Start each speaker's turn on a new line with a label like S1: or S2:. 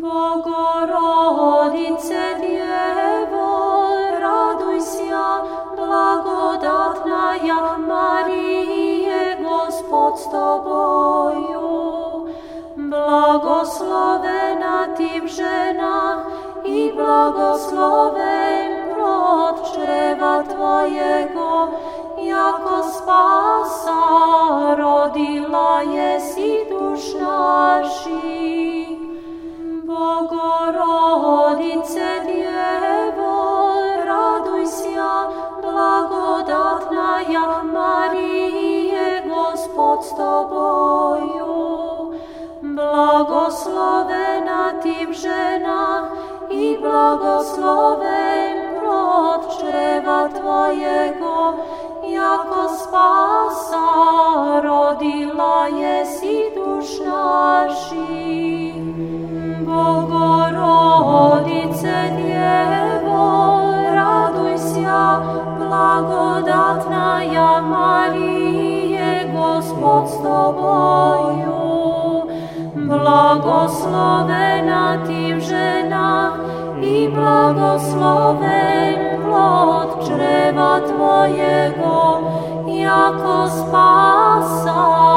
S1: Bogorodice Dievo, raduj sia, blagodatnaja Marije, Gospod s Tobою. I blagoslovena Bogorodice Dievo, raduj sia, blagodatna ja Marije, Gospod s Tobою. Blagoslovena Tim žena i blagoslovena благодатная Мария, Господь с тобою. Благословена ты в женах, и благословен плод чрева Твоего, яко спаса